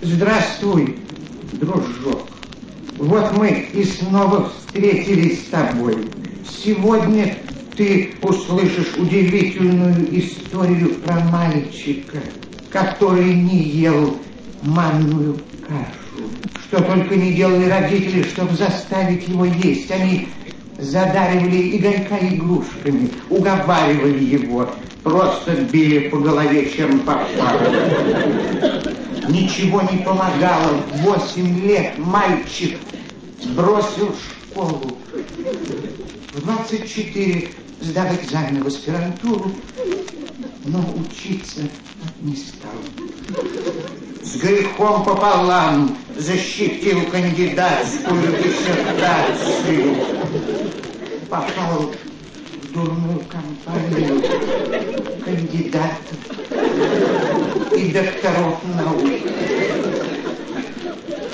Здравствуй, дружок. Вот мы и снова встретились с тобой. Сегодня ты услышишь удивительную историю про мальчика, который не ел манную кашу. Что только не делали родители, чтобы заставить его есть. Они задаривали Игорька игрушками, уговаривали его, просто били по голове, чем попало. Ничего не помогало. Восемь лет мальчик бросил школу. В 24 сдал экзамен в аспирантуру, но учиться не стал. С грехом пополам защитил кандидатскую диссертацию. Попал в компанию кандидатов и докторов наук.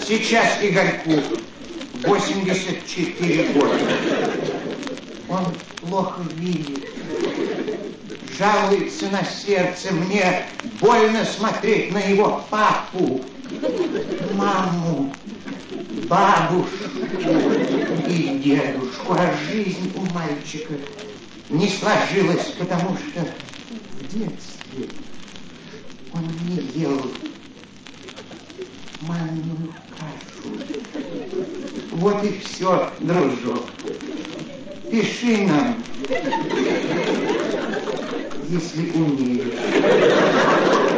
Сейчас Игорьку 84 года. Он плохо видит. Жалуется на сердце. Мне больно смотреть на его папу, маму, бабушку и дедушку. А жизнь у мальчика не сложилась, потому что в детстве он не ел манную кашу. Вот и все, дружок. Пиши нам, если умеешь.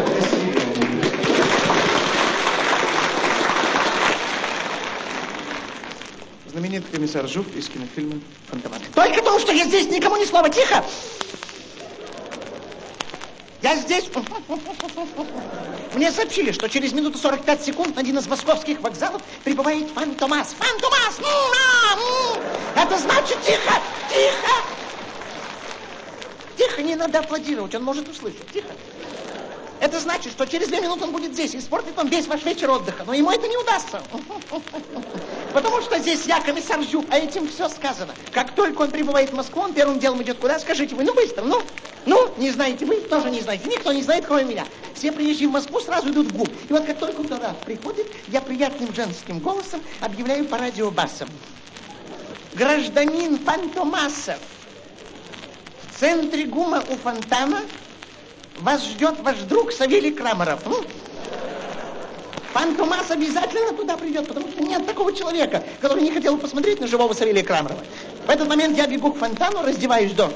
Знаменитый комиссар Жук из кинофильма «Фантомас». Только то, что я здесь, никому ни слова. Тихо! Я здесь. Мне сообщили, что через минуту 45 секунд на один из московских вокзалов прибывает Фантомас. Фантомас! Это значит, тихо, тихо! Тихо, не надо аплодировать, он может услышать. Тихо. Это значит, что через две минуты он будет здесь и испортит вам весь ваш вечер отдыха. Но ему это не удастся. Потому что здесь я, комиссар Жюк, а этим все сказано. Как только он прибывает в Москву, он первым делом идет куда? Скажите вы, ну быстро, ну. Ну, не знаете вы, тоже не знаете. Никто не знает, кроме меня. Все приезжие в Москву сразу идут в ГУМ. И вот как только туда приходит, я приятным женским голосом объявляю по радио басом. Гражданин Фантомасов, в центре ГУМа у фонтана вас ждет ваш друг Савелий Крамаров. Ну, Фантомас обязательно туда придет, потому что нет такого человека, который не хотел посмотреть на живого Савелия Крамарова. В этот момент я бегу к фонтану, раздеваюсь до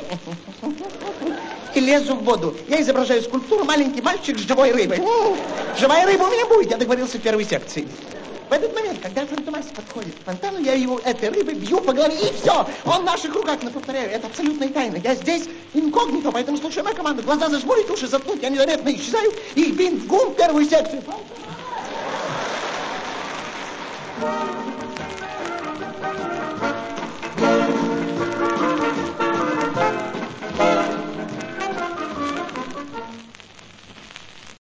и лезу в воду. Я изображаю скульптуру маленький мальчик с живой рыбой. Живая рыба у меня будет, я договорился в первой секции. В этот момент, когда Фантомас подходит к фонтану, я его этой рыбой бью по голове, и все. Он в наших руках, но повторяю, это абсолютная тайна. Я здесь инкогнито, поэтому слушай мою команду. Глаза зажмурить, уши заткнуть, я незаметно исчезаю и бин в гум первую секцию.